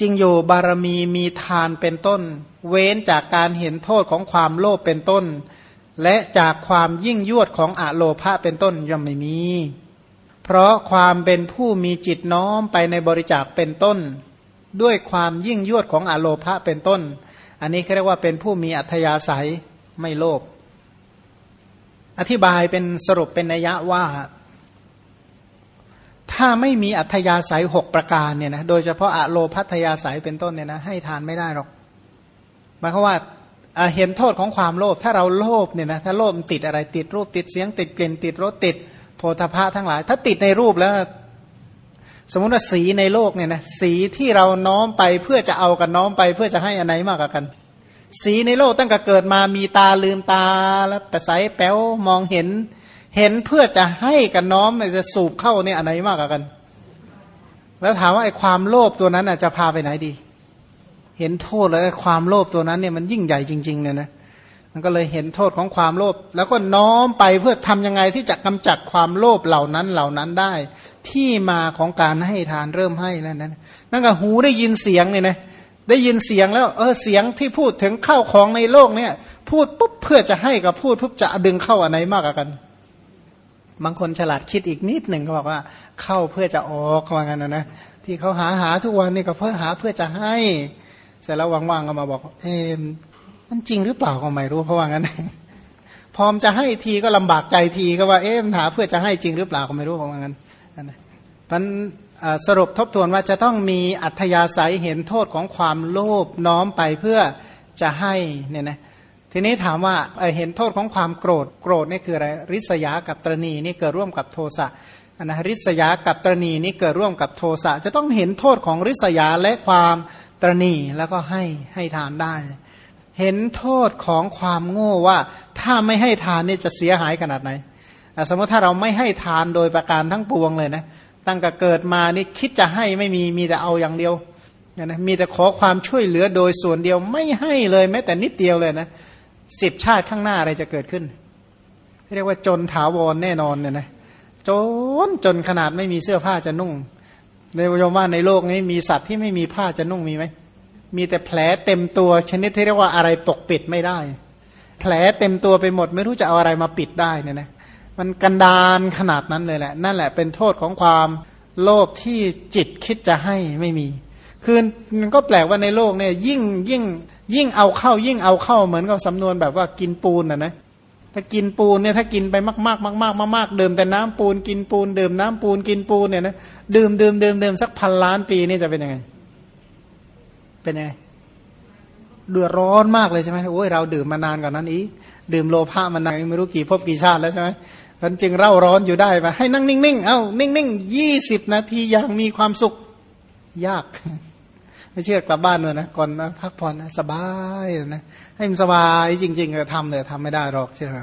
จริงอยู่บารมีมีทานเป็นต้น เว้นจากการเห็นโทษของความโลภเป็นต้น และจากความยิ่งยวดของอะโลภะเป็นต้นย่อมไม่มี เพราะความเป็นผู้มีจิตน้อมไปในบริจาคเป็นต้น ด้วยความยิ่งยวดของอะโลภะเป็นต้น อันนี้เขาเรียกว่าเป็นผู้มีอัธยาศัยไม่โลภอธิบายเป็นสรุปเป็นนัยยะว่า ถ้าไม่มีอัธยาศัยหกประการเนี่ยนะโดยเฉพาะอะโลพัทยาศัยเป็นต้นเนี่ยนะให้ทานไม่ได้หรอกหมายความว่าเห็นโทษของความโลภถ้าเราโลภเนี่ยนะถ้าโลภติดอะไรติดรูปติดเสียงติดกลิ่นติดรสติดโพธาภะทั้งหลาย ถ้าติดในรูปแล้ว สมมติว่าสีในโลกเนี่ยนะสีที่เราน้อมไปเพื่อจะเอากันน้อมไปเพื่อจะให้อันไหนมากกว่ากัน สีในโลกตั้งแต่เกิดมามีตาลืมตาแล้วแต่ใสแป๋วมองเห็น เห็นเพื่อจะให้กันน้อมจะสูบเข้าเนี่ยอันไหนมากกว่ากัน แล้วถามว่าไอ้ความโลภตัวนั้นจะพาไปไหนดี เห็นโทษแล้วความโลภตัวนั้นเนี่ยมันยิ่งใหญ่จริง ๆ เนี่ยนะมันก็เลยเห็นโทษของความโลภแล้วก็น้อมไปเพื่อทำยังไงที่จะกำจัดความโลภเหล่านั้นเหล่านั้นได้ ที่มาของการให้ทานเริ่มให้แล้วนั้นนั่นก็หูได้ยินเสียงเนี่ยนะได้ยินเสียงแล้ว เออเสียงที่พูดถึงเข้าของในโลกเนี่ย พูดปุ๊บเพื่อจะให้กับพูดปุ๊บจะดึงเข้าอันไหนมากกว่ากัน บางคนฉลาดคิดอีกนิดหนึ่งเขาบอกว่า เข้าเพื่อจะออกว่างั้นนะนะที่เขาหาหาทุกวันนี่ก็เพื่อหาเพื่อจะให้ เสร็จแล้วว่างๆก็มาบอก เอมมันจริงหรือเปล่าก็ไม่รู้เพราะว่างั้นพร้อมจะให้ทีก็ลำบากใจทีก็ว่าเอ๊ะมันหาเพื่อจะให้จริงหรือเปล่าก็ไม่รู้เพราะว่างั้นนะมันสรุปทบทวนว่าจะต้องมีอัธยาศัยเห็นโทษของความโลภน้อมไปเพื่อจะให้เนี่ยนะ ทีนี้ถามว่าเห็นโทษของความโกรธโกรธนี่คืออะไรริษยากับตรณีนี่เกิดร่วมกับโทสะนะริษยากับตรณีนี่เกิดร่วมกับโทสะจะต้องเห็นโทษของริษยาและความตรณีแล้วก็ให้ให้ทานได้ เห็นโทษของความโง่ว่าถ้าไม่ให้ทานนี่จะเสียหายขนาดไหนสมมติถ้าเราไม่ให้ทานโดยประการทั้งปวงเลยนะตั้งแต่เกิดมานี่คิดจะให้ไม่มีมีแต่เอาอย่างเดียวนะมีแต่ขอความช่วยเหลือโดยส่วนเดียวไม่ให้เลยแม้แต่นิดเดียวเลยนะ สิบชาติข้างหน้าอะไรจะเกิดขึ้น เรียกว่าจนถาวรแน่นอนเนี่ยนะจนจนขนาดไม่มีเสื้อผ้าจะนุ่ง ในวมว่าในโลกนี้มีสัตว์ที่ไม่มีผ้าจะนุ่งมีไหมมีแต่แผลเต็มตัวชนิดที่เรียกว่าอะไรปกปิดไม่ได้ แผลเต็มตัวไปหมด ไม่รู้จะเอาอะไรมาปิดได้เนี่ยนะมันกันดานขนาดนั้นเลยแหละ นั่นแหละเป็นโทษของความโลภที่จิตคิดจะให้ไม่มี คือมันก็แปลกว่าในโลกเนี่ยยิ่งยิ่งยิ่งเอาเข้า ยิ่งเอาเข้าเหมือนกับสำนวนแบบว่ากินปูนอะนะถ้ากินปูนเนี่ยถ้ากินไปมากมากมากมากมากมากดื่มแต่น้ำปูนกินปูนดื่มน้ำปูนกินปูนเนี่ยนะดื่มดื่มดื่มดื่มสักพันล้านปีนี่จะเป็นยังไง เป็นยังไงเดือดร้อนมากเลยใช่ไหมโอ้ยเราดื่มมานานกว่านั้นอีกดื่มโลภะมานานไม่รู้กี่ภพกี่ชาติแล้วใช่ไหมท่านจึงเร่าร้อนอยู่ได้ไปให้นั่งนิ่งๆ เอา้านิ่งๆยี่สิบนาทีย่างมีความสุขยาก ไม่เชื่อกลับบ้านเลยนะก่อนนะพักผ่อนนะสบายนะให้มันสบายจริงๆก็ทำเลยทำไม่ได้หรอกใช่ไหม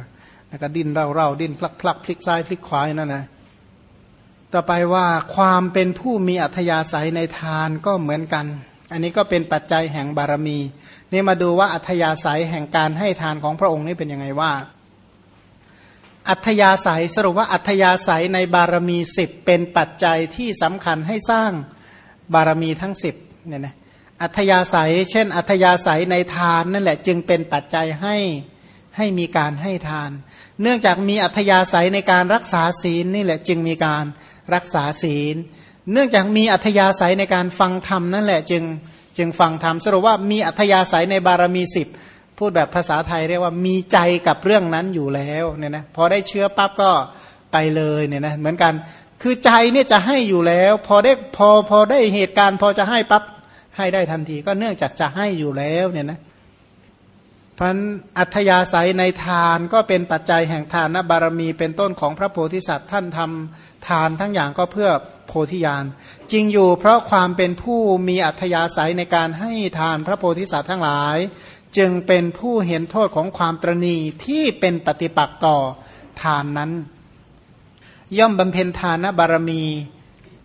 แล้วก็ดิ้นเร่าเร่าดิ้นพลักพลักพลิกซ้ายพลิกขวานั่นนะต่อไปว่าความเป็นผู้มีอัธยาศัยในทานก็เหมือนกัน อันนี้ก็เป็นปัจจัยแห่งบารมี นี่มาดูว่าอัธยาศัยแห่งการให้ทานของพระองค์นี่เป็นยังไงว่า อัธยาศัยสรุปว่าอัธยาศัยในบารมีสิบเป็นปัจจัยที่สำคัญให้สร้างบารมีทั้งสิบเนี่ยนะ อัธยาศัย เช่น อัธยาศัยในทานนั่นแหละจึงเป็นปัจจัยให้ให้มีการให้ทาน เนื่องจากมีอัธยาศัยในการรักษาศีลนี่แหละจึงมีการรักษาศีล เนื่องจากมีอัธยาศัยในการฟังธรรมนั่นแหละจึงจึงฟังธรรมสรุปว่ามีอัธยาศัยในบารมีสิบพูดแบบภาษาไทยเรียกว่ามีใจกับเรื่องนั้นอยู่แล้วเนี่ยนะพอได้เชื้อปั๊บก็ไปเลยเนี่ยนะเหมือนกันคือใจเนี่ยจะให้อยู่แล้ว พอได้พอพอได้เหตุการณ์ พอจะให้ปั๊บ ให้ได้ทันที ก็เนื่องจากจะให้อยู่แล้วเนี่ยนะพันอัธยาศัยในทานก็เป็นปัจจัยแห่งทานบารมีเป็นต้นของพระโพธิสัตว์ท่านทำทานทั้งอย่างก็เพื่อโพธิญาณจริงอยู่เพราะความเป็นผู้มีอัธยาศัยในการให้ทานพระโพธิสัตว์ทั้งหลาย จึงเป็นผู้เห็นโทษของความตรณีที่เป็นปฏิปักษ์ต่อทานนั้น ย่อมบำเพ็ญทานบารมี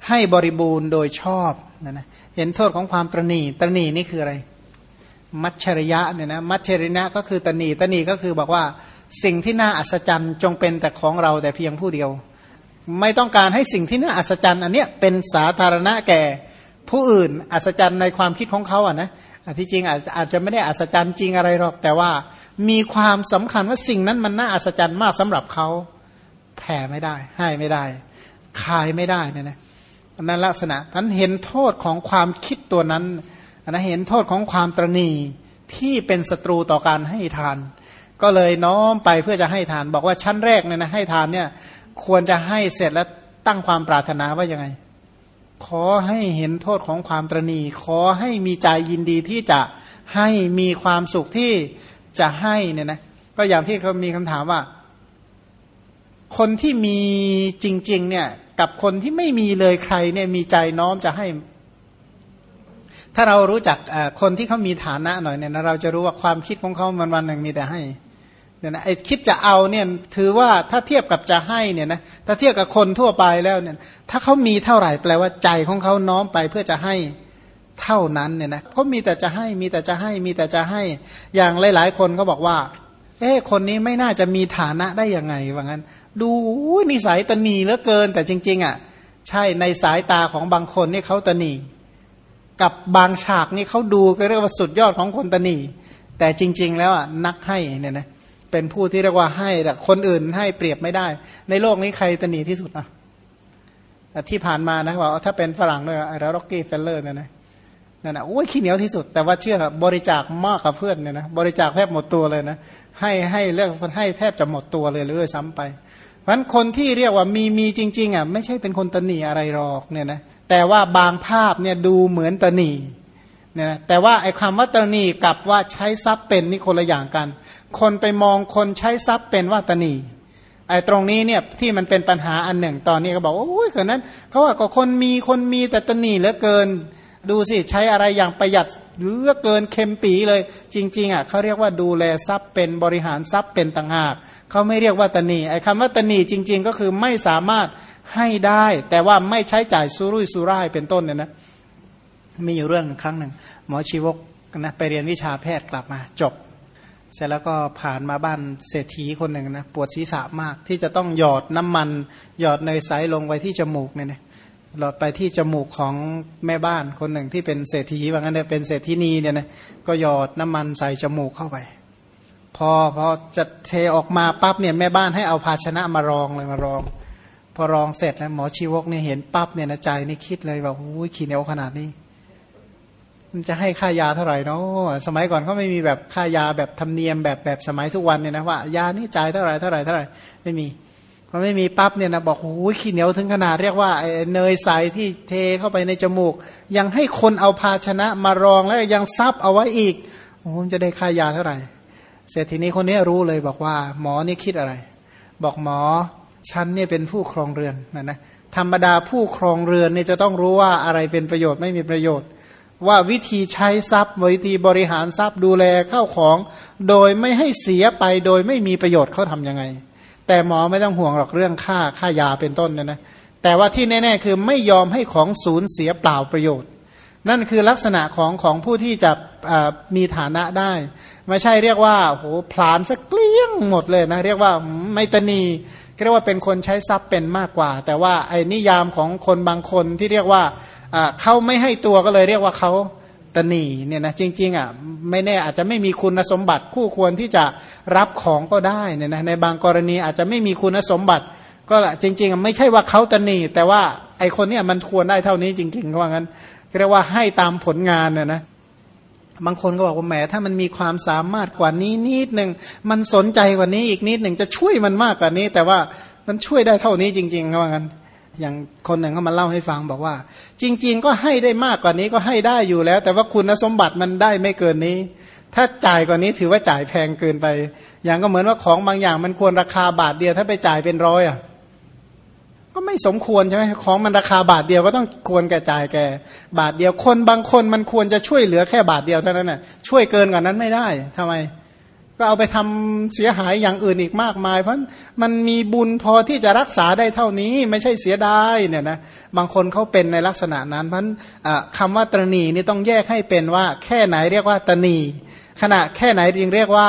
ให้บริบูรณ์โดยชอบ นะนะเห็นโทษของความตรณีตรณีนี่คืออะไร มัชชริยะเนี่ยนะมัชชริยะก็คือตรณีตรณีก็คือบอกว่าสิ่งที่น่าอัศจรรย์จงเป็นแต่ของเราแต่เพียงผู้เดียว ไม่ต้องการให้สิ่งที่น่าอัศจรรย์ อันเนี้ยเป็นสาธารณะแก่ผู้อื่น อัศจรรย์ในความคิดของเขาอะนะที่จริงอาจอาจจะไม่ได้อัศจรรย์จริงอะไรหรอก แต่ว่ามีความสำคัญว่าสิ่งนั้นมันน่าอัศจรรย์มากสำหรับเขาแผ่ไม่ได้ ให้ไม่ได้ คายไม่ได้เนี่ยนะ นั่นลักษณะท่านเห็นโทษของความคิดตัวนั้นนะเห็นโทษของความตรณีที่เป็นศัตรูต่อการให้ทาน ก็เลยน้อมไปเพื่อจะให้ทาน บอกว่าชั้นแรกเนี่ยนะให้ทานเนี่ยควรจะให้เสร็จแล้วตั้งความปรารถนาว่ายังไง ขอให้เห็นโทษของความตรณี ขอให้มีใจยินดีที่จะให้มีความสุขที่จะให้เนี่ยนะก็อย่างที่เขามีคำถามว่า คนที่มีจริง ๆ เนี่ย กับคนที่ไม่มีเลยใครเนี่ยมีใจน้อมจะให้ ถ้าเรารู้จักคนที่เขามีฐานะหน่อยเนี่ยเราจะรู้ว่าความคิดของเขามันวันหนึ่งมีแต่ให้เนี่ยนะไอ้คิดจะเอาเนี่ยถือว่าถ้าเทียบกับจะให้เนี่ยนะถ้าเทียบกับคนทั่วไปแล้วเนี่ย ถ้าเขามีเท่าไหร่แปลว่าใจของเขาน้อมไปเพื่อจะให้เท่านั้นเนี่ยนะเขามีแต่จะให้มีแต่จะให้มีแต่จะให้ อย่างหลาย ๆ คนก็บอกว่า เอ๊คนนี้ไม่น่าจะมีฐานะได้ยังไงว่างั้น ดูนิสัยตนีเหลือเกิน แต่จริง ๆ อะ ใช่ในสายตาของบางคนนี่เขาตนีกับบางฉากนี่เขาดูก็เรียกว่าสุดยอดของคนตนีแต่จริง ๆ แล้วอะนักให้เนี่ยนะเป็นผู้ที่เรียกว่าให้แต่คนอื่นให้เปรียบไม่ได้ ในโลกนี้ใครตนีที่สุดอะที่ผ่านมานะว่าถ้าเป็นฝรั่งเลยไอ้ร็อกกี้เฟลเลอร์เนี่ยนะ นั่นนะโอ้ยขี้เหนียวที่สุด แต่ว่าเชื่อบริจาคมากกับเพื่อนเนี่ยนะบริจาคแทบหมดตัวเลยนะให้ให้เรื่องให้แทบจะหมดตัวเลยเลยซ้ำไปเพราะฉะนั้นคนที่เรียกว่ามีมีจริง ๆอะไม่ใช่เป็นคนตนีอะไรหรอกเนี่ยนะแต่ว่าบางภาพเนี่ยดูเหมือนตนีเนี่ยนะแต่ว่าไอ้คำว่าตนีกับว่าใช้ทรัพย์เป็นนี่คนละอย่างกัน คนไปมองคนใช้ทรัพย์เป็นว่าตนีไอ้ตรงนี้เนี่ยที่มันเป็นปัญหาอันหนึ่งตอนนี้ก็บอกโอ้ยเกิดนั้นเขาว่าก็คนมีคนมีแต่ตนีเหลือเกิน ดูสิใช้อะไรอย่างประหยัดเหลือเกินเค็มปีเลย จริง ๆอะเขาเรียกว่าดูแลทรัพย์เป็นบริหารทรัพย์เป็นต่างหากเขาไม่เรียกว่าตนีไอ้คำว่าตนีจริง ๆ ก็คือไม่สามารถให้ได้ แต่ว่าไม่ใช้จ่ายสุรุ่ยสุร่ายเป็นต้นเนี่ยนะมีอยู่เรื่องครั้งหนึ่งหมอชีวกนะไปเรียนวิชาแพทย์กลับมาจบ เสร็จแล้วก็ผ่านมาบ้านเศรษฐีคนหนึ่งนะปวดศีรษะมากที่จะต้องหยอดน้ำมัน หยอดเนยใสลงไว้ที่จมูกเนี่ยนะ หลอดไปที่จมูกของแม่บ้านคนหนึ่งที่เป็นเศรษฐีว่างั้นเนี่ยเป็นเศรษฐีนีเนี่ยนะก็หยอดน้ำมันใส่จมูกเข้าไป พอพอจะเทออกมาปั๊บเนี่ยแม่บ้านให้เอาภาชนะมารองเลยมารอง พอรองเสร็จแล้วหมอชีวกเนี่ยเห็นปั๊บเนี่ยนะใจนี่คิดเลยว่าโอ้ยขี้เหนียวขนาดนี้ มันจะให้ค่ายาเท่าไหร่เนาะสมัยก่อนเขาไม่มีแบบค่ายาแบบธรรมเนียมแบบแบบสมัยทุกวันเนี่ยนะว่ายานี่จ่ายเท่าไหร่เท่าไหร่เท่าไหร่ไม่มี พอไม่มีปั๊บเนี่ยนะบอกโอ้ยขี้เหนียวถึงขนาดเรียกว่าเนยใสที่เทเข้าไปในจมูก ยังให้คนเอาภาชนะมารองแล้วยังซับเอาไว้อีกโอ้จะได้ค่ายาเท่าไหร่ เสร็จทีนี้คนนี้รู้เลยบอกว่า หมอนี่คิดอะไร บอกหมอฉันเนี่ยเป็นผู้ครองเรือนนะนะธรรมดาผู้ครองเรือนเนี่ยจะต้องรู้ว่าอะไรเป็นประโยชน์ไม่มีประโยชน์ ว่าวิธีใช้ทรัพย์วิธีบริหารทรัพย์ดูแลเข้าของ โดยไม่ให้เสียไปโดยไม่มีประโยชน์เขาทํำยังไง แต่หมอไม่ต้องห่วงหรอกเรื่องค่าค่ายาเป็นต้นเนี่ยนะแต่ว่าที่แน่ๆคือไม่ยอมให้ของสูญเสียเปล่าประโยชน์ นั่นคือลักษณะของของผู้ที่จะมีฐานะได้ ไม่ใช่เรียกว่าโหผลานสักเกลี้ยงหมดเลยนะ เรียกว่าไม่ตนีเรียกว่าเป็นคนใช้ทรัพย์เป็นมากกว่า แต่ว่าไอ้นิยามของคนบางคนที่เรียกว่าเขาไม่ให้ตัวก็เลยเรียกว่าเขา ตนีเนี่ยนะจริงๆอะไม่แน่อาจจะไม่มีคุณสมบัติคู่ควรที่จะรับของก็ได้เนี่ยนะในบางกรณีอาจจะไม่มีคุณสมบัติ ก็จริงๆไม่ใช่ว่าเขาตนี แต่ว่าไอคนเนี้ยมันควรได้เท่านี้จริงๆว่างั้นเรียกว่าให้ตามผลงานเนี่ยนะบางคนก็บอกว่าแหมถ้ามันมีความสามารถกว่านี้นิดหนึ่งมันสนใจกว่านี้อีกนิดหนึ่งจะช่วยมันมากกว่านี้ แต่ว่ามันช่วยได้เท่านี้จริงๆว่างั้น อย่างคนหนึ่งเขามาเล่าให้ฟังบอกว่า จริง ๆ ก็ให้ได้มากกว่านี้ก็ให้ได้อยู่แล้ว แต่ว่าคุณสมบัติมันได้ไม่เกินนี้ ถ้าจ่ายกว่านี้ถือว่าจ่ายแพงเกินไป อย่างก็เหมือนว่าของบางอย่างมันควรราคาบาทเดียวถ้าไปจ่ายเป็นร้อยอะก็ไม่สมควรใช่ไหมของมันราคาบาทเดียวก็ต้องควรแก่จ่ายแก่ บาทเดียวคนบางคนมันควรจะช่วยเหลือแค่บาทเดียวเท่านั้นน่ะช่วยเกินกว่านั้นไม่ได้ทำไม ก็เอาไปทำเสียหายอย่างอื่นอีกมากมาย เพราะมันมีบุญพอที่จะรักษาได้เท่านี้ไม่ใช่เสียดายเนี่ยนะบางคนเขาเป็นในลักษณะนั้น เพราะคำว่าตรณีนี่ต้องแยกให้เป็นว่า แค่ไหนเรียกว่าตนีขณะแค่ไหนจึงเรียกว่า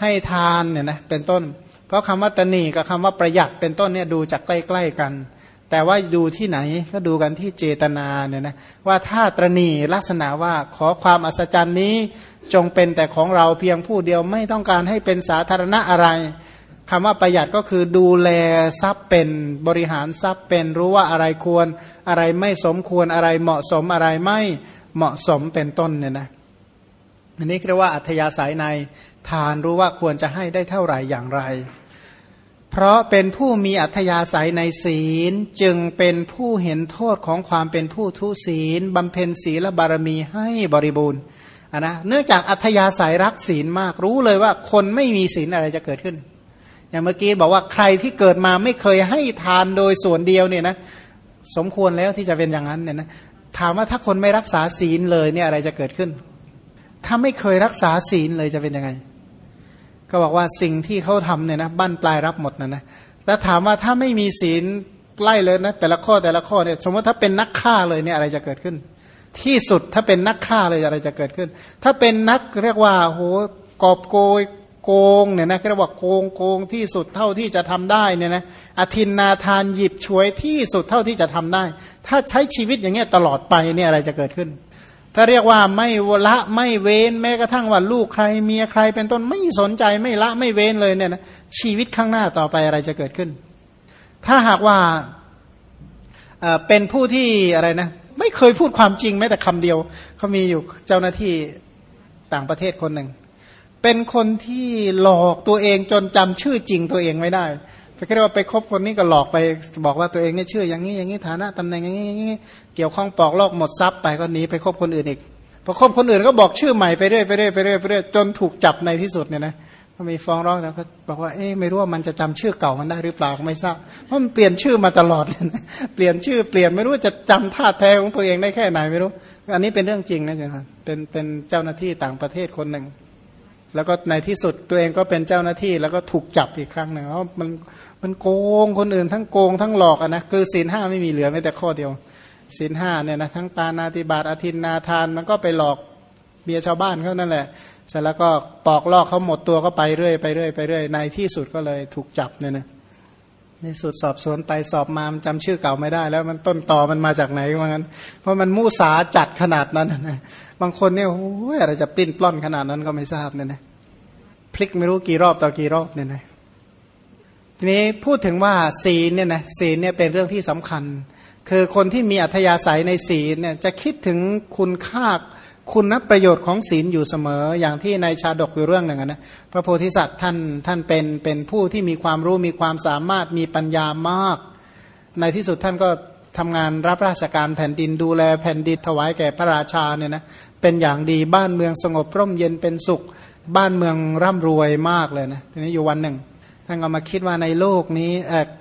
ให้ทานเนี่ยนะเป็นต้น เพราะคำว่าตนีกับคำว่าประหยัดเป็นต้นเนี่ยดูจากใกล้ๆกัน แต่ว่าดูที่ไหนก็ดูกันที่เจตนาเนี่ยนะว่าถ้าตรณีลักษณะว่าขอความอัศจรรย์นี้ จงเป็นแต่ของเราเพียงผู้เดียวไม่ต้องการให้เป็นสาธารณะอะไรคำว่าประหยัดก็คือดูแลทรัพย์เป็นบริหารทรัพย์เป็นรู้ว่าอะไรควรอะไรไม่สมควรอะไรเหมาะสมอะไรไม่เหมาะสมเป็นต้นเนี่ยนะอันนี้เรียกว่าอัธยาศัยในทานรู้ว่าควรจะให้ได้เท่าไหร่อย่างไร เพราะเป็นผู้มีอัธยาศัยในศีลจึงเป็นผู้เห็นโทษของความเป็นผู้ทุศีลบำเพ็ญศีลบารมีให้บริบูรณ์ นนะเนื่องจากอัธยาศัยรักศีลมากรู้เลยว่าคนไม่มีศีลอะไรจะเกิดขึ้น อย่างเมื่อกี้บอกว่าใครที่เกิดมาไม่เคยให้ทานโดยส่วนเดียวเนี่ยนะสมควรแล้วที่จะเป็นอย่างนั้นเนี่ยนะถามว่าถ้าคนไม่รักษาศีลเลยเนี่ยอะไรจะเกิดขึ้น ถ้าไม่เคยรักษาศีลเลยจะเป็นยังไง ก็บอกว่าสิ่งที่เขาทำเนี่ยนะบั้นปลายรับหมดนะนะแล้วถามว่าถ้าไม่มีศีลไล่เลยนะแต่ละข้อแต่ละข้อเนี่ยสมมติถ้าเป็นนักฆ่าเลยเนี่ยอะไรจะเกิดขึ้น ที่สุดถ้าเป็นนักฆ่าเลยอะไรจะเกิดขึ้น ถ้าเป็นนักเรียกว่าโหกอบโกยโกงเนี่ยนะเรียกว่าโกงโกงที่สุดเท่าที่จะทำได้เนี่ยนะอธินนาทานหยิบช่วยที่สุดเท่าที่จะทำได้ ถ้าใช้ชีวิตอย่างเงี้ยตลอดไปเนี่ยอะไรจะเกิดขึ้น ถ้าเรียกว่าไม่ละไม่เว้นแม้กระทั่งว่าลูกใครเมียใครเป็นต้นไม่สนใจไม่ละไม่เว้นเลยเนี่ยนะชีวิตข้างหน้าต่อไปอะไรจะเกิดขึ้น ถ้าหากว่าเป็นผู้ที่อะไรนะ ไม่เคยพูดความจริงแม้แต่คำเดียว เขามีอยู่เจ้าหน้าที่ต่างประเทศคนหนึ่ง เป็นคนที่หลอกตัวเองจนจำชื่อจริงตัวเองไม่ได้ไปเรียกว่าไปคบคนนี้ก็หลอกไปบอกว่าตัวเองเนี่ยชื่ออย่างนี้อย่างนี้ฐานะตำแหน่งอย่างนี้เกี่ยวข้องปอกลอกหมดทรัพย์ไปก็หนีไปคบคนอื่นอีกพอคบคนอื่นก็บอกชื่อใหม่ไปเรื่อยไปเรื่อยไปเรื่อยไปเรื่อยจนถูกจับในที่สุดเนี่ยนะ ก็มีฟ้องร้องแล้วก็บอกว่าเอ๊ะไม่รู้ว่ามันจะจำชื่อเก่ามันได้หรือเปล่าไม่ทราบเพราะมันเปลี่ยนชื่อมาตลอด เปลี่ยนชื่อเปลี่ยนไม่รู้จะจำท่าแท้ของตัวเองได้แค่ไหนไม่รู้ อันนี้เป็นเรื่องจริงนะจ๊ะเป็นเป็นเจ้าหน้าที่ต่างประเทศคนหนึ่ง แล้วก็ในที่สุดตัวเองก็เป็นเจ้าหน้าที่แล้วก็ถูกจับอีกครั้งหนึ่งเพราะมันมันโกงคนอื่นทั้งโกงทั้งหลอกอะนะคือศีลห้าไม่มีเหลือแม้แต่ข้อเดียวศีลห้าเนี่ยนะทั้งปานาติบาตอธินนาทานมันก็ไปหลอกเมียชาวบ้านเขานั่นแหละ เสร็จแล้วก็ปอกลอกเขาหมดตัวก็ไปเรื่อยไปเรื่อยไปเรื่อยในที่สุดก็เลยถูกจับเนี่ยนะในสุดสอบสวนไปสอบมามันจำชื่อเก่าไม่ได้ แล้วมันต้นต่อมันมาจากไหนว่างั้น เพราะมันมูสาจัดขนาดนั้นนะบางคนเนี่ยโอ้ยอะไรจะปิ้นปล้อนขนาดนั้นก็ไม่ทราบเนี่ยนะพลิกไม่รู้กี่รอบต่อกี่รอบเนี่ยนะทีนี้พูดถึงว่าศีลเนี่ยนะศีลเนี่ยเป็นเรื่องที่สำคัญ คือคนที่มีอัธยาศัยในศีลเนี่ยจะคิดถึงคุณค่า คุณประโยชน์ของศีลอยู่เสมอ อย่างที่ในชาดกอยู่เรื่องหนึ่งนะพระโพธิสัตว์ท่านท่านเป็นเป็นผู้ที่มีความรู้มีความสามารถมีปัญญามาก ในที่สุดท่านก็ทำงานรับราชการแผ่นดินดูแลแผ่นดินถวายแก่พระราชาเนี่ยนะเป็นอย่างดีบ้านเมืองสงบร่มเย็นเป็นสุข บ้านเมืองร่ำรวยมากเลยนะทีนี้อยู่วันหนึ่ง ท่านก็มาคิดว่าในโลกนี้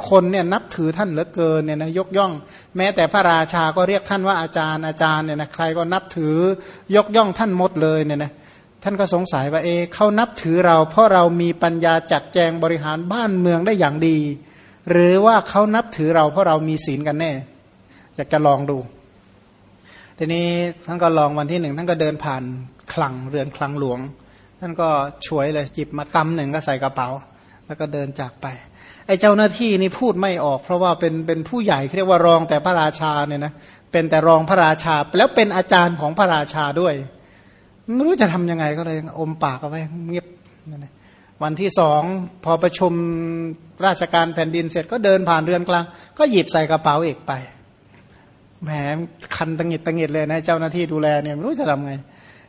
คนเนี่ยนับถือท่านเหลือเกินเนี่ยนะยกย่อง แม้แต่พระราชาก็เรียกท่านว่าอาจารย์อาจารย์เนี่ยนะใครก็นับถือยกย่องท่านหมดเลยเนี่ยนะท่านก็สงสัยว่าเอเขานับถือเรา เพราะเรามีปัญญาจัดแจงบริหารบ้านเมืองได้อย่างดี หรือว่าเขานับถือเราเพราะเรามีศีลกันแน่ อยากจะลองดู ทีนี้ท่านก็ลองวันที่หนึ่งท่านก็เดินผ่านคลังเรือนคลังหลวง ท่านก็ช่วยเลยจิบมากำหนึ่งก็ใส่กระเป๋า แล้วก็เดินจากไป ไอ้เจ้าหน้าที่นี่พูดไม่ออก เพราะว่าเป็นเป็นผู้ใหญ่เรียกว่ารองแต่พระราชาเนี่ยนะเป็นแต่รองพระราชา แล้วเป็นอาจารย์ของพระราชาด้วย ไม่รู้จะทํำยังไงก็เลยอมปากเอาไว้เงียบวันที่สองพอประชุมราชการแผ่นดินเสร็จก็เดินผ่านเรือนกลาง ก็หยิบใส่กระเป๋าเอกไปแหมคันตังหิดตังหิดเลยนะเจ้าหน้าที่ดูแลเนี่ยไม่รู้จะทำไง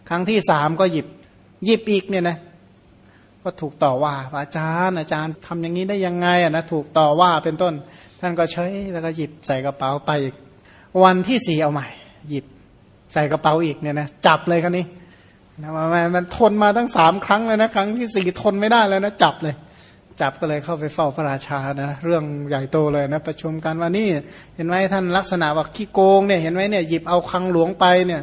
ครั้งที่สามก็หยิบหยิบอีกเนี่ยนะ ก็ถูกต่อว่าอาจารย์อาจารย์ทำอย่างนี้ได้ยังไงอะนะถูกต่อว่าเป็นต้น ท่านก็ใช้แล้วก็หยิบใส่กระเป๋าไปอีก วันที่สี่เอาใหม่ หยิบใส่กระเป๋าอีกเนี่ยนะจับเลยครับนี่นะมันมันทนมาตั้งสามครั้งเลยนะครั้งที่สี่ทนไม่ได้แล้วนะจับเลย จับก็เลยเข้าไปเฝ้าพระราชานะเรื่องใหญ่โตเลยนะประชุมกันว่านี่เห็นไหมท่านลักษณะว่าขี้โกงเนี่ยเห็นไหมเนี่ยหยิบเอาคังหลวงไปเนี่ย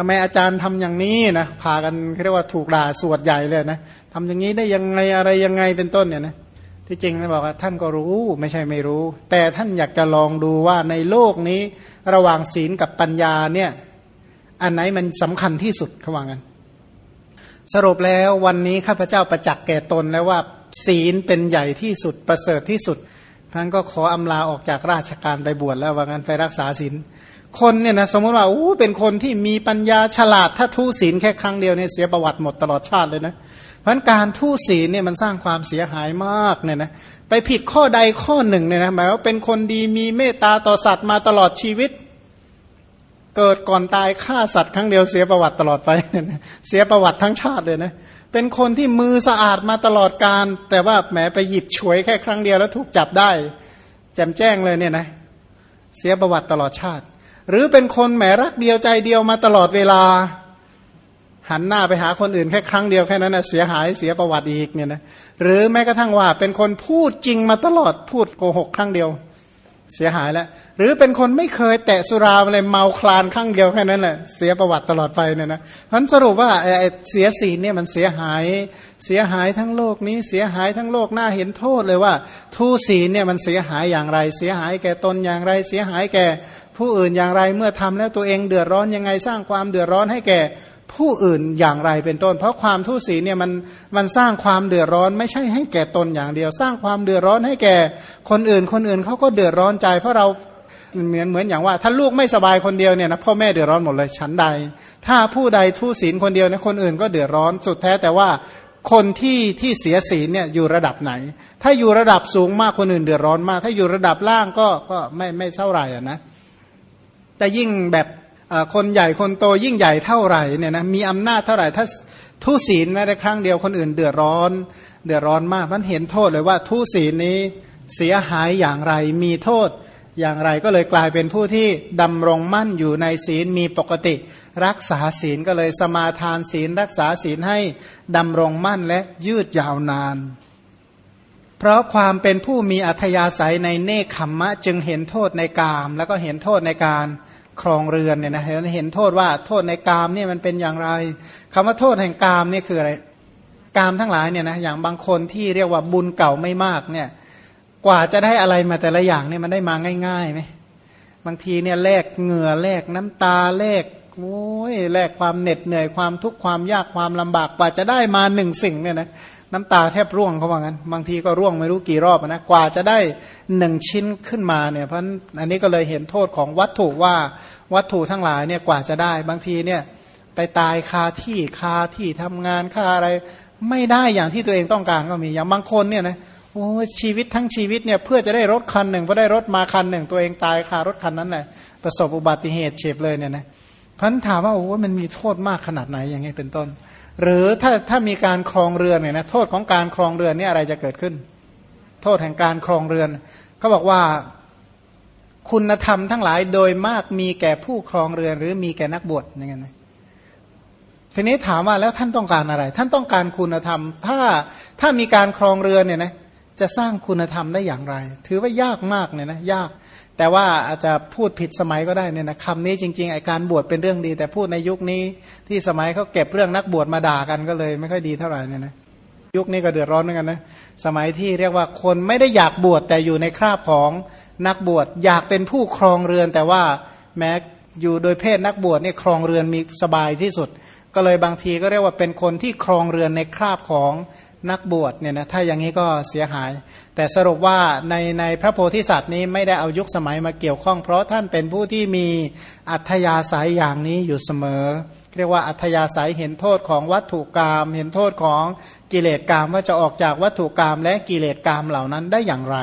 ทำไมอาจารย์ทำอย่างนี้นะพากันเรียกว่าถูกด่าสวดใหญ่เลยนะทำอย่างนี้ได้ยังไงอะไรยังไงเป็นต้นเนี่ยนะที่จริงท่านบอกว่าท่านก็รู้ไม่ใช่ไม่รู้ แต่ท่านอยากจะลองดูว่าในโลกนี้ระหว่างศีลกับปัญญาเนี่ยอันไหนมันสำคัญที่สุดเขาว่างั้นสรุปแล้ววันนี้ข้าพเจ้าประจักษ์แก่ตนแล้วว่าศีลเป็นใหญ่ที่สุดประเสริฐที่สุดท่านก็ขออำลาออกจากราชการไปบวชแล้วว่างั้นไปรักษาศีล คนเนี่ยนะสมมติว่าอู้เป็นคนที่มีปัญญาฉลาดถ้าทุศีลแค่ครั้งเดียวเนี่ยเสียประวัติหมดตลอดชาติเลยนะเพราะการทุศีลเนี่ยมันสร้างความเสียหายมากเนี่ยนะไปผิดข้อใดข้อหนึ่งเนี่ยนะหมายว่าเป็นคนดีมีเมตตาต่อสัตว์มาตลอดชีวิต เกิดก่อนตายฆ่าสัตว์ครั้งเดียวเสียประวัติตลอดไปเนี่ยนะเสียประวัติทั้งชาติเลยนะเป็นคนที่มือสะอาดมาตลอดการ แต่ว่าแหมไปหยิบฉวยแค่ครั้งเดียวแล้วถูกจับได้ แจมแจ้งเลยเนี่ยนะเสียประวัติตลอดชาติ หรือเป็นคนแหมรักเดียวใจเดียวมาตลอดเวลา หันหน้าไปหาคนอื่นแค่ครั้งเดียวแค่นั้นนะเสียหายเสียประวัติอีกเนี่ยนะหรือแม้กระทั่งว่าเป็นคนพูดจริงมาตลอดพูดโกหกครั้งเดียวเสียหายแล้ว หรือเป็นคนไม่เคยแตะสุราเลยเมาคลานครั้งเดียวแค่นั้นแหละเสียประวัติตลอดไปเนี่ยนะพันสรุปว่าเสียศีลเนี่ยมันเสียหายเสียหายทั้งโลกนี้เสียหายทั้งโลกหน้าเห็นโทษเลยว่าทุศีลเนี่ยมันเสียหายอย่างไร เสียหายแก่ตนอย่างไร เสียหายแก่ ผู้อื่นอย่างไรเมื่อทำแล้วตัวเองเดือดร้อนยังไงสร้างความเดือดร้อนให้แก่ผู้อื่นอย่างไรเป็นต้น เพราะความทุศีเนี่ยมันมันสร้างความเดือดร้อนไม่ใช่ให้แก่ตนอย่างเดียว สร้างความเดือดร้อนให้แก่คนอื่น คนอื่นเขาก็เดือดร้อนใจ เพราะเราเหมือนเหมือนอย่างว่า ถ้าลูกไม่สบายคนเดียวเนี่ยนะพ่อแม่เดือดร้อนหมดเลยฉันใด ถ้าผู้ใดทุศีลคนเดียวเนี่ยคนอื่นก็เดือดร้อนสุดแท้แต่ว่าคนที่ที่เสียศีลเนี่ยอยู่ระดับไหน ถ้าอยู่ระดับสูงมากคนอื่นเดือดร้อนมาก ถ้าอยู่ระดับล่างก็ก็ไม่ไม่เท่าไหร่อะนะ แต่ยิ่งแบบคนใหญ่คนโตยิ่งใหญ่เท่าไหร่เนี่ยนะมีอำนาจเท่าไหร่ถ้าทุศีลแม้แต่ครั้งเดียวคนอื่นเดือดร้อน เดือดร้อนมากมันเห็นโทษเลยว่าทุศีลนี้เสียหายอย่างไรมีโทษอย่างไรก็เลยกลายเป็นผู้ที่ดำรงมั่นอยู่ในศีลมีปกติ รักษาศีลก็เลยสมาทานศีลรักษาศีลให้ดำรงมั่นและยืดยาวนาน เพราะความเป็นผู้มีอัธยาศัยในเนคขมมะจึงเห็นโทษในกาม แล้วก็เห็นโทษในการ ครองเรือนเนี่ยนะเห็นโทษว่าโทษในกามเนี่ยมันเป็นอย่างไรคำว่าโทษแห่งกามนี่คืออะไรกามทั้งหลายเนี่ยนะอย่างบางคนที่เรียกว่าบุญเก่าไม่มากเนี่ยกว่าจะได้อะไรมาแต่ละอย่างเนี่ยมันได้มาง่ายๆไหมบางทีเนี่ยแลกเหงื่อแลกน้ำตาแลกโอ้ยแลกความเหน็ดเหนื่อยความทุกข์ความยากความลำบากกว่าจะได้มาหนึ่งสิ่งเนี่ยนะ น้ำตาแทบร่วงเขาว่างั้น บางทีก็ร่วงไม่รู้กี่รอบนะกว่าจะได้หนึ่งชิ้นขึ้นมาเนี่ยเพราะอันนี้ก็เลยเห็นโทษของวัตถุว่าวัตถุทั้งหลายเนี่ยกว่าจะได้บางทีเนี่ยไปตายคาที่คาที่ทำงานคาอะไร ไม่ได้อย่างที่ตัวเองต้องการก็มีอย่างบางคนเนี่ยนะโอ้ชีวิตทั้งชีวิตเนี่ยเพื่อจะได้รถคันหนึ่งพอได้รถมาคันหนึ่ง ตัวเองตายคารถคันนั้นแหละประสบอุบัติเหตุเฉียบเลยเนี่ยนะพันถามว่าโอ้มันมีโทษมากขนาดไหนอย่างนี้เป็นต้น หรือถ้าถ้ามีการครองเรือนเนี่ยนะโทษของการครองเรือนนี่อะไรจะเกิดขึ้น โทษแห่งการครองเรือนเขาบอกว่าคุณธรรมทั้งหลายโดยมากมีแก่ผู้ครองเรือน หรือมีแก่นักบวชอย่างเงี้ยทีนี้ถามว่าแล้วท่านต้องการอะไร ท่านต้องการคุณธรรม ถ้าถ้ามีการครองเรือนเนี่ยนะจะสร้างคุณธรรมได้อย่างไร ถือว่ายากมากเนี่ยนะยาก แต่ว่าอาจจะพูดผิดสมัยก็ได้เนี่ยนะคำนี้จริงๆไอการบวชเป็นเรื่องดี แต่พูดในยุคนี้ที่สมัยเขาเก็บเรื่องนักบวชมาด่ากันก็เลย ไม่ค่อยดีเท่าไหร่เนี่ยนะยุคนี้ก็เดือดร้อนเหมือนกันนะสมัยที่เรียกว่าคนไม่ได้อยากบวชแต่อยู่ในคราบของนักบวชอยากเป็นผู้ครองเรือน แต่ว่าแม้อยู่โดยเพศนักบวชเนี่ยครองเรือนมีสบายที่สุด ก็เลยบางทีก็เรียกว่าเป็นคนที่ครองเรือนในคราบของ นักบวชเนี่ยนะถ้าอย่างนี้ก็เสียหาย แต่สรุปว่าในในพระโพธิสัตว์นี้ไม่ได้เอายุคสมัยมาเกี่ยวข้อง เพราะท่านเป็นผู้ที่มีอัธยาศัยอย่างนี้อยู่เสมอ เรียกว่าอัธยาศัยเห็นโทษของวัตถุกรรมเห็นโทษของกิเลสกรรมว่าจะออกจากวัตถุกรรมและกิเลสกรรมเหล่านั้นได้อย่างไร